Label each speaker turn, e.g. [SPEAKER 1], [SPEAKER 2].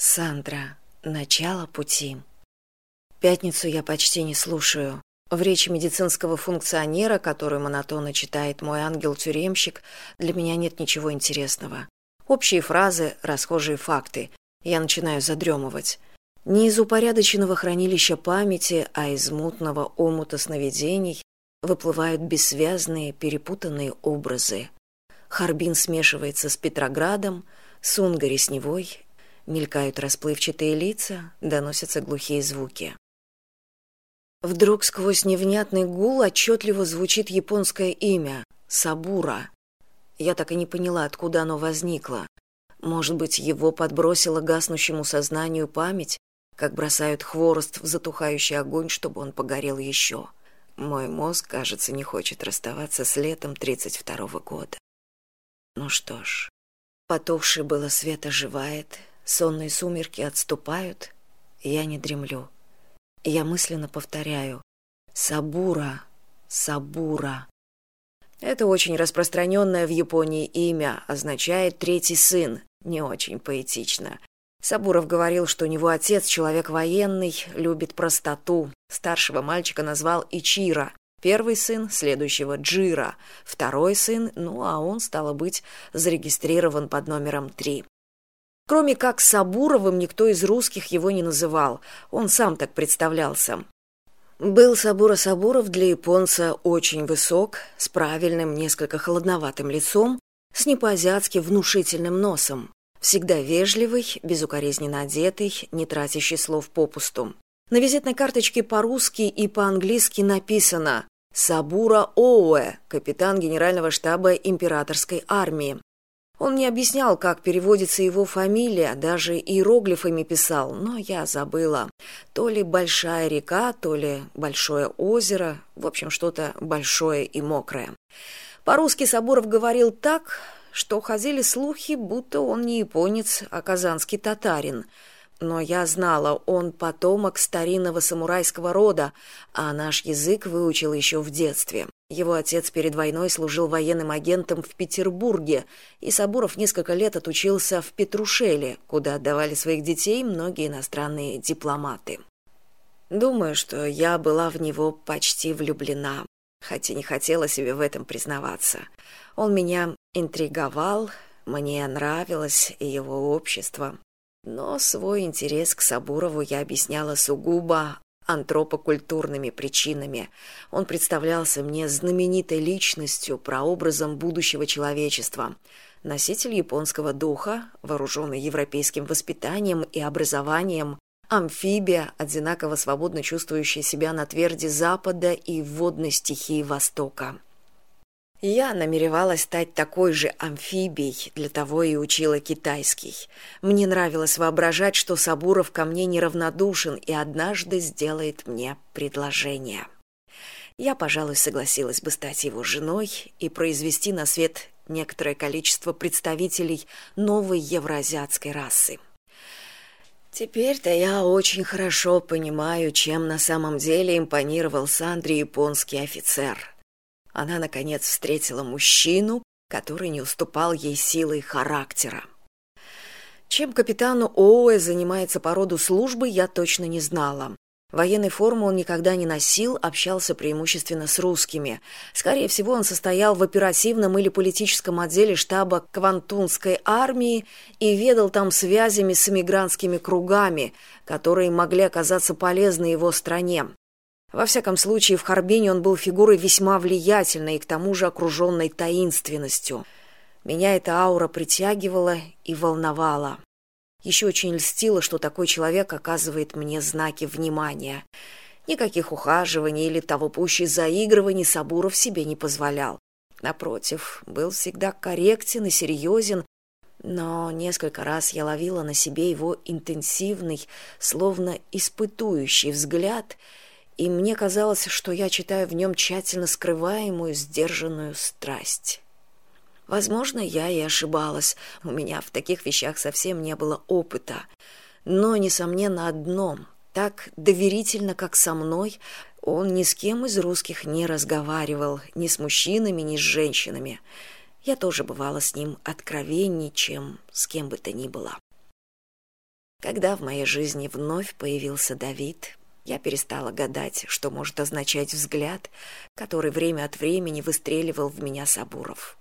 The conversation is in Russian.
[SPEAKER 1] Сандра. Начало пути. Пятницу я почти не слушаю. В речи медицинского функционера, которую монотонно читает мой ангел-тюремщик, для меня нет ничего интересного. Общие фразы, расхожие факты. Я начинаю задремывать. Не из упорядоченного хранилища памяти, а из мутного омута сновидений выплывают бессвязные, перепутанные образы. Харбин смешивается с Петроградом, Сунга ресневой, мелькают расплывчатые лица, доносятся глухие звуки. Вдруг сквозь невнятный гул отчетливо звучит японское имя — Сабура. Я так и не поняла, откуда оно возникло. Может быть, его подбросило гаснущему сознанию память, как бросают хворост в затухающий огонь, чтобы он погорел еще. Мой мозг, кажется, не хочет расставаться с летом тридцать второго года. Ну что ж, потухший было свет оживает, сонные сумерки отступают я не дремлю. Я мысленно повторяю. Сабура сабура это очень распространенное в японии имя означает третий сын не очень поэтично. Сабуров говорил что у него отец человек военный любит простоту. Старшего мальчика назвал ичира первый сын следующего джира. Второй сын ну а он стало быть зарегистрирован под номером три кроме как сабуровым никто из русских его не называл. Он сам так представлялся. Был сабура сабуров для японца очень высок с правильным несколько холодноватым лицом с не по азиатски внушительным носом. Всегда вежливый безукоризненно одетый не тратящий слов попусту. На визитной карточке по русски и по английски написано сабура оуэ капитан генерального штаба императорской армии он не объяснял как переводится его фамилия даже иероглифами писал но я забыла. То ли большая река то ли большое озеро в общем что то большое и мокрое. По русски соборов говорил так что ходили слухи будто он не японец а казанский татарин но я знала он потомок старинного самурайского рода а наш язык выучил еще в детстве. Его отец перед войной служил военным агентом в петербурге и сабуров несколько лет отучился в петрушеле куда отдавали своих детей многие иностранные дипломаты. Думаю что я была в него почти влюблена хотя не хотела себе в этом признаваться. Он меня интриговал мне нравилось его общество но свой интерес к сабурову я объясняла сугубо антропокультурными причинами. Он представлялся мне знаменитой личностью прообразом будущего человечества. Носитель японского духа вооруженный европейским воспитанием и образованием амфибия одинаково свободно чувствующая себя на тверди запада и водной стихии востока я намеревалась стать такой же амфибией для того и учила китайский. Мне нравилось воображать что сабуров ко мне неравнодушен и однажды сделает мне предложение. Я пожалуй согласилась бы стать его женой и произвести на свет некоторое количество представителей новой евроазиатской расы. Теперь то я очень хорошо понимаю чем на самом деле импонировал сандре японский офицер она наконец встретила мужчину который не уступал ей силой характера. Чем капитану оуэ занимается по роду службы я точно не знала. Военной формы он никогда не носил общался преимущественно с русскими. Скорее всего он состоял в оперативном или политическом отделе штаба квантунской армии и ведал там связями с эмигрантскими кругами которые могли оказаться полезны его стране во всяком случае, в Харбине он был фигурой весьма влиятельной и к тому же окруженной таинственностью. Меня эта аура притягивала и волновала. Еще очень льстило, что такой человек оказывает мне знаки внимания. Никаких ухаживаний или того пуще заигрываний Сабуров себе не позволял. Напротив, был всегда корректен и серьезен, но несколько раз я ловила на себе его интенсивный, словно испытующий взгляд — и мне казалось, что я читаю в нем тщательно скрываемую, сдержанную страсть. Возможно, я и ошибалась, у меня в таких вещах совсем не было опыта. Но, несомненно, одно — так доверительно, как со мной, он ни с кем из русских не разговаривал, ни с мужчинами, ни с женщинами. Я тоже бывала с ним откровенней, чем с кем бы то ни было. когда в моей жизни вновь появился давид я перестала гадать что может означать взгляд который время от времени выстреливал в меня сабуров